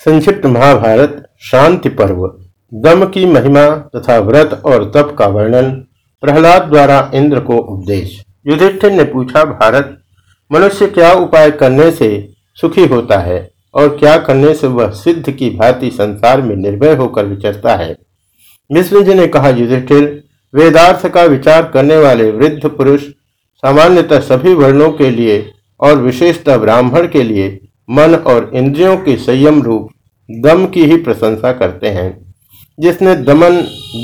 संक्षिप्त महाभारत, शांति पर्व। दम की महिमा तथा व्रत और तप का वर्णन, प्रहलाद द्वारा इंद्र को उपदेश। युधिष्ठिर ने पूछा, भारत, मनुष्य क्या उपाय करने से सुखी होता है? और क्या करने से वह सिद्ध की भांति संसार में निर्भय होकर विचरता है? विष्णु जी ने कहा, युधिष्ठिर, वेदार्थ का विचार करने वाले वृद्ध पुरुष सामान्यतः सभी वर्णों के लिए और विशेषतः ब्राह्मण के लिए मन और इंद्रियों के संयम रूप दम की ही प्रशंसा करते हैं। जिसने दमन,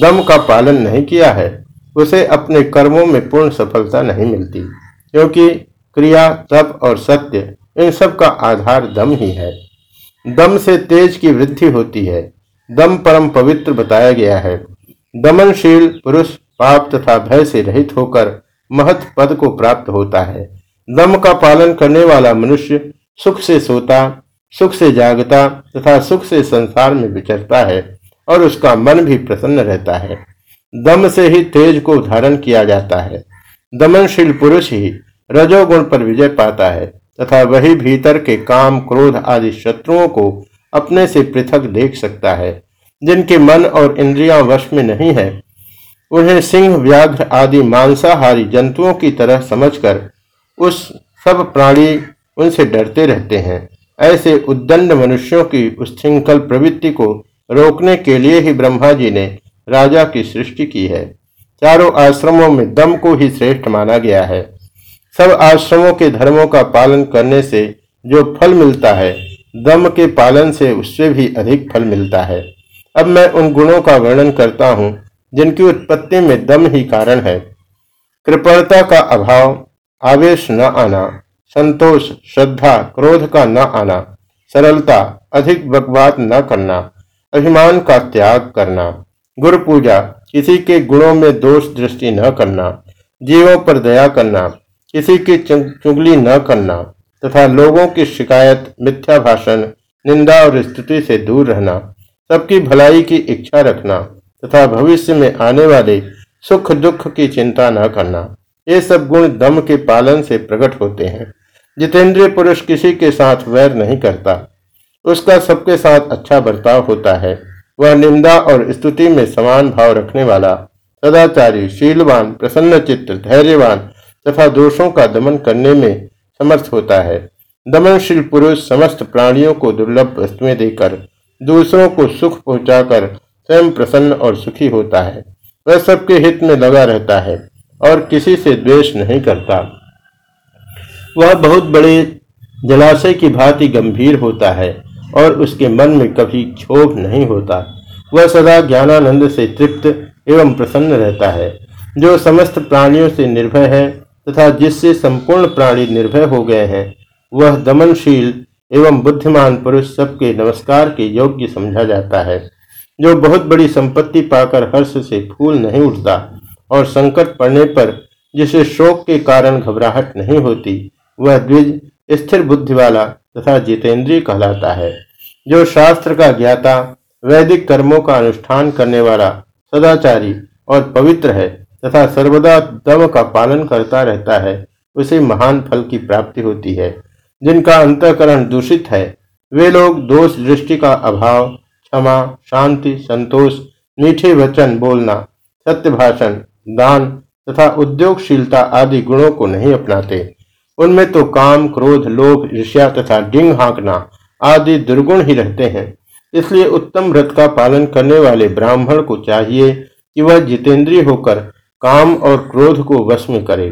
दम का पालन नहीं किया है, उसे अपने कर्मों में पूर्ण सफलता नहीं मिलती, क्योंकि क्रिया, तप और सत्य, इन सब का आधार दम ही है। दम से तेज की वृद्धि होती है। दम परम पवित्र बताया गया है। दमनशील पुरुष पाप तथा भय से रहित होकर महत पद को प्राप्त होता है। दम का पालन करने वाला मनुष्य सुख से सोता, सुख से जागता तथा सुख से संसार में विचरता है और उसका मन भी प्रसन्न रहता है। दम से ही तेज को धारण किया जाता है। दमनशील पुरुष ही रजोगुण पर विजय पाता है तथा वही भीतर के काम, क्रोध आदि शत्रुओं को अपने से पृथक देख सकता है, जिनके मन और इंद्रियाँ वश में नहीं है। उन्हें सिंह, व्याघ्र आदि मांसाहारी जंतुओं की तरह समझकर उस सब प्राणी उनसे डरते रहते हैं। ऐसे उद्दंड मनुष्यों की उच्छृंखल प्रवृत्ति को रोकने के लिए ही ब्रह्मा जी ने राजा की सृष्टि की है। चारों आश्रमों में दम को ही श्रेष्ठ माना गया है। सब आश्रमों के धर्मों का पालन करने से जो फल मिलता है, दम के पालन से उससे भी अधिक फल मिलता है। अब मैं उन गुणों का वर्णन करता हूँ, जिनकी उत्पत्ति में दम ही कारण है। कृपणता का अभाव, आवेश न आना। संतोष, श्रद्धा, क्रोध का न आना, सरलता, अधिक बकवाद न करना, अभिमान का त्याग करना, गुरु पूजा, किसी के गुणों में दोष दृष्टि न करना, जीवों पर दया करना, किसी की चुगली न करना, तथा लोगों की शिकायत, मिथ्या भाषण, निंदा और स्तुति से दूर रहना, सबकी भलाई की इच्छा रखना, तथा भविष्य में आने वाले सुख दुख की चिंता न करना। ये सब गुण दम के पालन से प्रकट होते हैं। जितेंद्रिय पुरुष किसी के साथ वैर नहीं करता। उसका सबके साथ अच्छा बर्ताव होता है। वह निंदा और स्तुति में समान भाव रखने वाला, सदाचारी, शीलवान, प्रसन्न चित्र धैर्यवान तथा दोषों का दमन करने में समर्थ होता है। दमनशील पुरुष समस्त प्राणियों को दुर्लभ वस्तुएँ देकर, दूसरों को सुख पहुंचाकर स्वयं प्रसन्न और सुखी होता है। वह सबके हित में लगा रहता है। और किसी से द्वेष नहीं करता। वह बहुत बड़े जलाशय की भांति गंभीर होता है और उसके मन में कभी क्षोभ नहीं होता। वह सदा ज्ञानानंद से तृप्त एवं प्रसन्न रहता है, जो समस्त प्राणियों से निर्भय है तथा जिससे संपूर्ण प्राणी निर्भय हो गए हैं, वह दमनशील एवं बुद्धिमान पुरुष सबके नमस्कार के योग्य समझा जाता है, जो बहुत बड़ी संपत्ति पाकर हर्ष से फूल नहीं उठता। और संकट पड़ने पर जिसे शोक के कारण घबराहट नहीं होती, वह द्विज स्थिर बुद्धि वाला तथा जितेंद्रीय कहलाता है। जो शास्त्र का ज्ञाता, वैदिक कर्मों का अनुष्ठान करने वाला, सदाचारी और पवित्र है तथा सर्वदा दम का पालन करता रहता है, उसे महान फल की प्राप्ति होती है। जिनका अंतकरण दूषित है, वे लोग दोष दृष्टि का अभाव, क्षमा, शांति, संतोष, मीठे वचन बोलना, सत्य भाषण दान तथा उद्योगशीलता आदि गुणों को नहीं अपनाते। उनमें तो काम, क्रोध, लोभ, ईर्ष्या तथा डिंग हाँकना आदि दुर्गुण ही रहते हैं। इसलिए उत्तम व्रत का पालन करने वाले ब्राह्मण को चाहिए कि वह जितेंद्रिय होकर काम और क्रोध को वश में करे।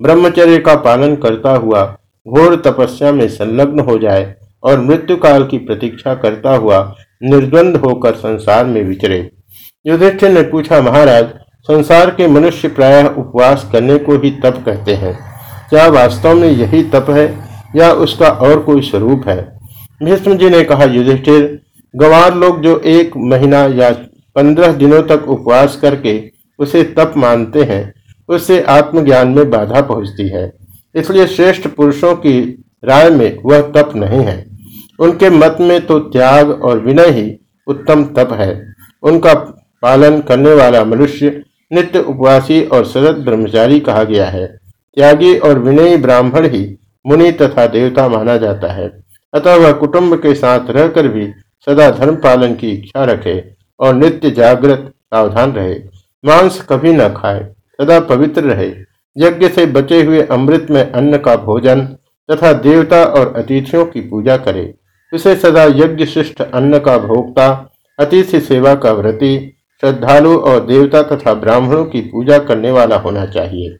ब्रह्मचर्य का पालन करता हुआ घोर तपस्या में संलग्न हो जाए और मृत्यु काल की प्रतीक्षा करता हुआ निर्द्वंद होकर संसार में विचरे। युधिष्ठिर ने पूछा, महाराज संसार के मनुष्य प्रायः उपवास करने को ही तप कहते हैं। क्या वास्तव में यही तप है, या उसका और कोई स्वरूप है? भीष्म जी ने कहा, युधिष्ठिर, गंवार लोग जो एक महीना या पंद्रह दिनों तक उपवास करके उसे तप मानते हैं, उससे आत्मज्ञान में बाधा पहुँचती है। इसलिए श्रेष्ठ पुरुषों की राय में वह तप नहीं है। उनके मत में तो त्याग और विनय ही उत्तम तप है। उनका पालन करने वाला मनुष्य नित्य उपवासी और सदत ब्रह्मचारी कहा गया है। त्यागी और विनयी ब्राह्मण ही मुनि तथा देवता माना जाता है। अतः वह कुटुंब के साथ रहकर भी सदा धर्म पालन की इच्छा रखे और नित्य जागृत, सावधान रहे। मांस कभी न खाए, सदा पवित्र रहे। यज्ञ से बचे हुए अमृत में अन्न का भोजन तथा देवता और अतिथियों की पूजा करे। उसे सदा यज्ञ शिष्ट अन्न का भोक्ता, अतिथि सेवा का व्रति श्रद्धालु और देवता तथा ब्राह्मणों की पूजा करने वाला होना चाहिए।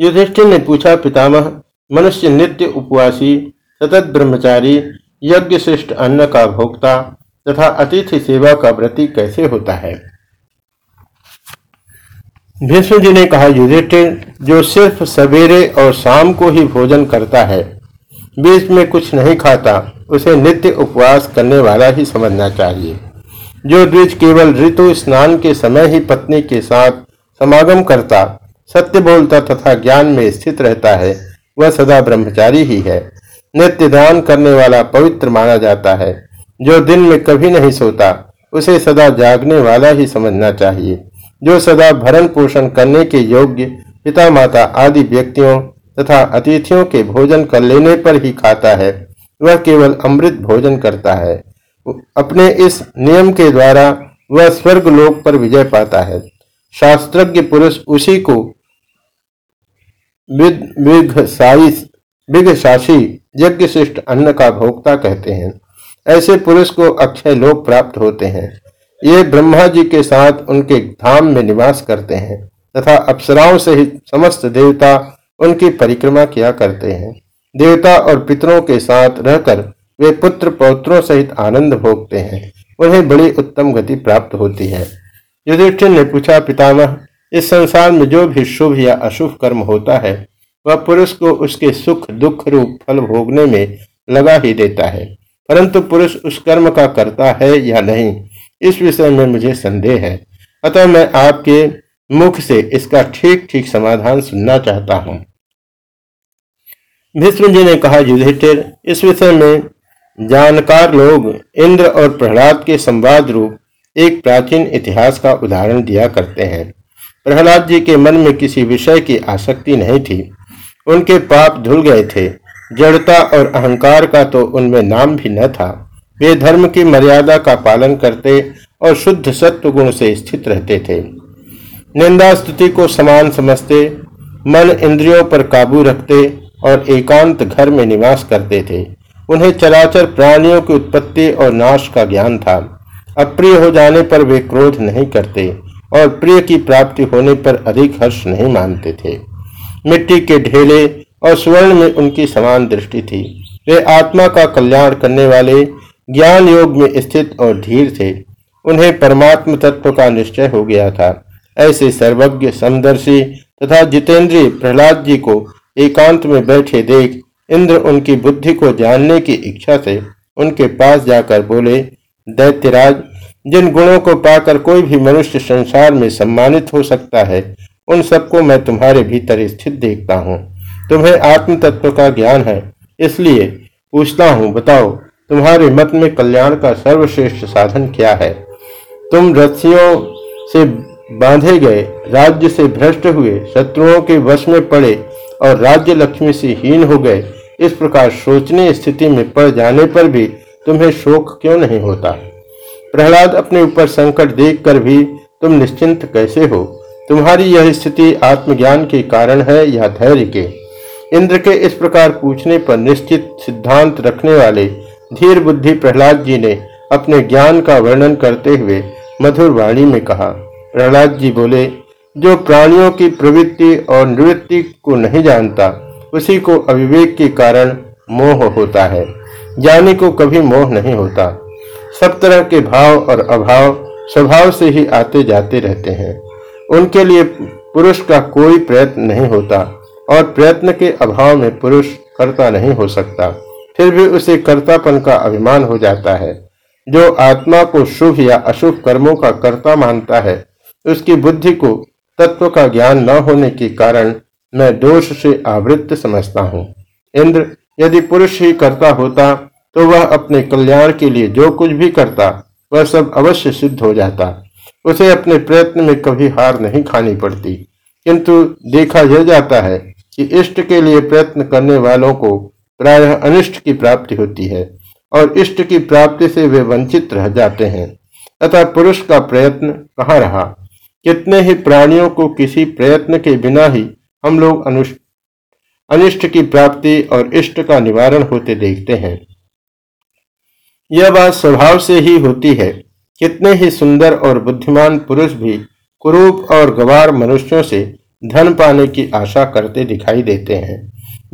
युधिष्ठिर ने पूछा, पितामह, मनुष्य नित्य उपवासी, सतत ब्रह्मचारी यज्ञ श्रेष्ठ अन्न का भोक्ता तथा अतिथि सेवा का व्रति कैसे होता है? भीष्म जी ने कहा, युधिष्ठिर, जो सिर्फ़ सवेरे और शाम को ही भोजन करता है, बीच में कुछ नहीं खाता, उसे नित्य उपवास करने वाला ही समझना चाहिए। जो द्विज केवल ऋतु स्नान के समय ही पत्नी के साथ समागम करता, सत्य बोलता तथा ज्ञान में स्थित रहता है, वह सदा ब्रह्मचारी ही है। नित्य दान करने वाला पवित्र माना जाता है। जो दिन में कभी नहीं सोता, उसे सदा जागने वाला ही समझना चाहिए। जो सदा भरण पोषण करने के योग्य पिता माता आदि व्यक्तियों तथा अतिथियों के भोजन कर लेने पर ही खाता है, वह केवल अमृत भोजन करता है। अपने इस नियम के द्वारा वह स्वर्ग लोक पर विजय पाता है। शास्त्रज्ञ पुरुष उसी को यज्ञ शिष्ट अन्न का भोक्ता कहते हैं। ऐसे पुरुष को अक्षय लोक प्राप्त होते हैं। ये ब्रह्मा जी के साथ उनके धाम में निवास करते हैं तथा अप्सराओं से ही समस्त देवता उनकी परिक्रमा किया करते हैं। देवता और पितरों के साथ रहकर वे पुत्र पौत्रों सहित आनंद भोगते हैं। उन्हें बड़ी उत्तम गति प्राप्त होती है। युधिष्ठिर ने पूछा, पितामह, इस संसार में जो भी शुभ या अशुभ कर्म होता है, वह पुरुष को उसके सुख, दुख रूप, फल भोगने में लगा ही देता है। परंतु पुरुष उस कर्म का करता है या नहीं, इस विषय में मुझे संदेह है। अतः मैं आपके मुख से इसका ठीक ठीक समाधान सुनना चाहता हूँ। भीष्म जी ने कहा, युधिष्ठिर, इस विषय में जानकार लोग इंद्र और प्रहलाद के संवाद रूप एक प्राचीन इतिहास का उदाहरण दिया करते हैं। प्रहलाद जी के मन में किसी विषय की आसक्ति नहीं थी। उनके पाप धुल गए थे। जड़ता और अहंकार का तो उनमें नाम भी न था। वे धर्म की मर्यादा का पालन करते और शुद्ध सत्व गुण से स्थित रहते थे। निंदा स्तुति को समान समझते, मन इंद्रियों पर काबू रखते और एकांत घर में निवास करते थे। उन्हें चराचर प्राणियों की उत्पत्ति और नाश का ज्ञान था। अप्रिय हो जाने पर वे क्रोध नहीं करते और प्रिय की प्राप्ति होने पर अधिक हर्ष नहीं मानते थे। मिट्टी के ढेले और स्वर्ण में उनकी समान दृष्टि थी। वे आत्मा का कल्याण करने वाले ज्ञान योग में स्थित और धीर थे। उन्हें परमात्म तत्व का निश्चय हो गया था। ऐसे सर्वज्ञ, समदर्शी तथा जितेंद्रीय प्रहलाद जी को एकांत में बैठे देख इंद्र उनकी बुद्धि को जानने की इच्छा से उनके पास जाकर बोले, दैत्यराज, जिन गुणों को पाकर कोई भी मनुष्य संसार में सम्मानित हो सकता है, उन सबको मैं तुम्हारे भीतर स्थित देखता हूँ। तुम्हें आत्म तत्व का ज्ञान है, इसलिए पूछता हूँ, बताओ, तुम्हारे मत में कल्याण का सर्वश्रेष्ठ साधन क्या है? तुम रस्सियों से बांधे गए, राज्य से भ्रष्ट हुए, शत्रुओं के वश में पड़े और राज्य लक्ष्मी से हीन हो गए इस प्रकार सोचने स्थिति में पड़ जाने पर भी तुम्हें शोक क्यों नहीं होता? प्रहलाद अपने ऊपर संकट देखकर भी, तुम निश्चिंत कैसे हो? तुम्हारी यह स्थिति आत्मज्ञान के कारण है या धैर्य के? इंद्र के इस प्रकार पूछने पर निश्चित सिद्धांत रखने वाले धीर बुद्धि प्रहलाद जी ने अपने ज्ञान का वर्णन करते हुए मधुर वाणी में कहा। प्रहलाद जी बोले, जो प्राणियों की प्रवृत्ति और निवृत्ति को नहीं जानता उसी को अविवेक के कारण मोह होता है। ज्ञानी को कभी मोह नहीं होता। सब तरह के भाव और अभाव स्वभाव से ही आते जाते रहते हैं। उनके लिए पुरुष का कोई प्रयत्न नहीं होता और प्रयत्न के अभाव में पुरुष करता नहीं हो सकता। फिर भी उसे कर्तापन का अभिमान हो जाता है। जो आत्मा को शुभ या अशुभ कर्मों का कर्ता मानता है, उसकी बुद्धि को तत्व का ज्ञान न होने के कारण मैं दोष से आवृत्त समझता हूँ। इंद्र, यदि पुरुष ही करता होता तो वह अपने कल्याण के लिए जो कुछ भी करता, वह सब अवश्य सिद्ध हो जाता। उसे अपने प्रयत्न में कभी हार नहीं खानी पड़ती। किंतु देखा यह जाता है कि इष्ट के लिए प्रयत्न करने वालों को प्रायः अनिष्ट की प्राप्ति होती है, और इष्ट की प्राप्ति से वे वंचित रह जाते हैं। अतः पुरुष का प्रयत्न कहाँ रहा? कितने ही प्राणियों को किसी प्रयत्न के बिना ही हम लोग अनिष्ट की प्राप्ति और इष्ट का निवारण होते देखते हैं। यह बात स्वभाव से ही होती है। कितने ही सुंदर और बुद्धिमान पुरुष भी कुरूप और गवार मनुष्यों से धन पाने की आशा करते दिखाई देते हैं।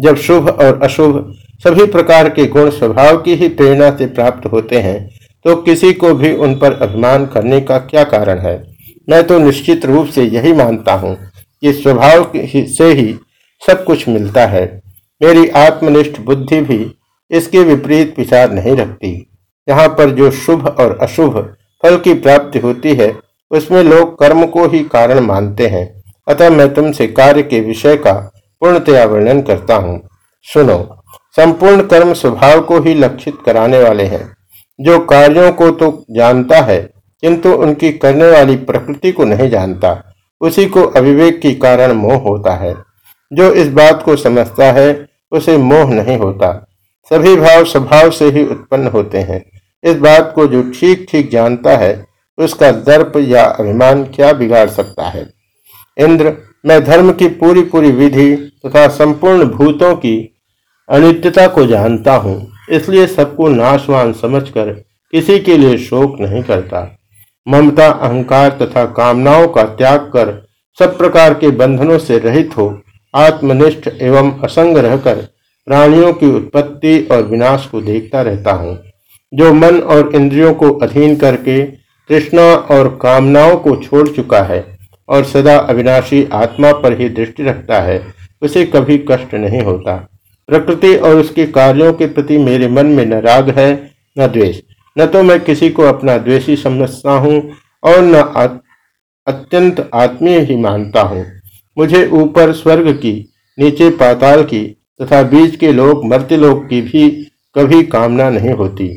जब शुभ और अशुभ सभी प्रकार के गुण स्वभाव की ही प्रेरणा से प्राप्त होते हैं तो किसी को भी उन पर अभिमान करने का क्या कारण है? मैं तो निश्चित रूप से यही मानता हूँ। कि स्वभाव से ही सब कुछ मिलता है। मेरी आत्मनिष्ठ बुद्धि भी इसके विपरीत विचार नहीं रखती। यहाँ पर जो शुभ और अशुभ फल की प्राप्ति होती है, उसमें लोग कर्म को ही कारण मानते हैं। अतः मैं तुमसे कार्य के विषय का पूर्णतया वर्णन करता हूँ। सुनो, संपूर्ण कर्म स्वभाव को ही लक्षित कराने वाले हैं। जो कार्यों को तो जानता है, किंतु उनकी करने वाली प्रकृति को नहीं जानता। उसी को अविवेक के कारण मोह होता है। जो इस बात को समझता है, उसे मोह नहीं होता। सभी भाव स्वभाव से ही उत्पन्न होते हैं। इस बात को जो ठीक ठीक जानता है, उसका दर्प या अभिमान क्या बिगाड़ सकता है? इंद्र, मैं धर्म की पूरी पूरी विधि तथा संपूर्ण भूतों की अनित्यता को जानता हूँ, इसलिए सबको नाशवान समझकर किसी के लिए शोक नहीं करता। ममता, अहंकार तथा कामनाओं का त्याग कर सब प्रकार के बंधनों से रहित हो, आत्मनिष्ठ एवं असंग रहकर प्राणियों की उत्पत्ति और विनाश को देखता रहता हूँ। जो मन और इंद्रियों को अधीन करके तृष्णा और कामनाओं को छोड़ चुका है और सदा अविनाशी आत्मा पर ही दृष्टि रखता है, उसे कभी कष्ट नहीं होता। प्रकृति और उसके कार्यों के प्रति मेरे मन में न राग है, न द्वेष। न तो मैं किसी को अपना द्वेषी समझता हूँ और न अत्यंत आत्मीय ही मानता हूँ। मुझे ऊपर स्वर्ग की, नीचे पाताल की तथा बीच के लोग मर्त्य लोग की भी कभी कामना नहीं होती।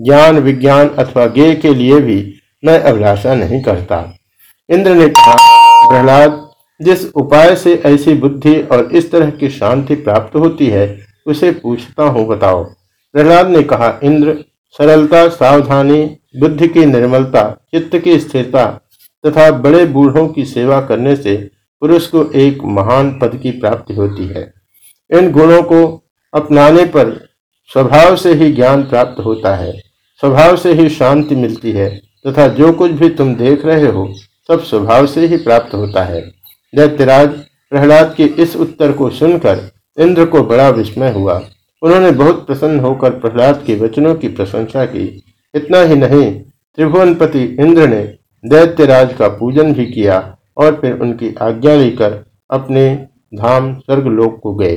ज्ञान, विज्ञान अथवा ज्ञ के लिए भी मैं अभिलाषा नहीं करता। इंद्र ने कहा, प्रहलाद, जिस उपाय से ऐसी बुद्धि और इस तरह की शांति प्राप्त होती है, उसे पूछता हूँ, बताओ। प्रहलाद ने कहा, इंद्र सरलता, सावधानी, बुद्धि की निर्मलता, चित्त की स्थिरता तथा बड़े बूढ़ों की सेवा करने से पुरुष को एक महान पद की प्राप्ति होती है। इन गुणों को अपनाने पर स्वभाव से ही ज्ञान प्राप्त होता है। स्वभाव से ही शांति मिलती है तथा जो कुछ भी तुम देख रहे हो, सब स्वभाव से ही प्राप्त होता है। दैत्यराज प्रहलाद के इस उत्तर को सुनकर इंद्र को बड़ा विस्मय हुआ। उन्होंने बहुत प्रसन्न होकर प्रहलाद के वचनों की प्रशंसा की। इतना ही नहीं, त्रिभुवनपति इंद्र ने दैत्यराज का पूजन भी किया और फिर उनकी आज्ञा लेकर अपने धाम स्वर्गलोक को गए।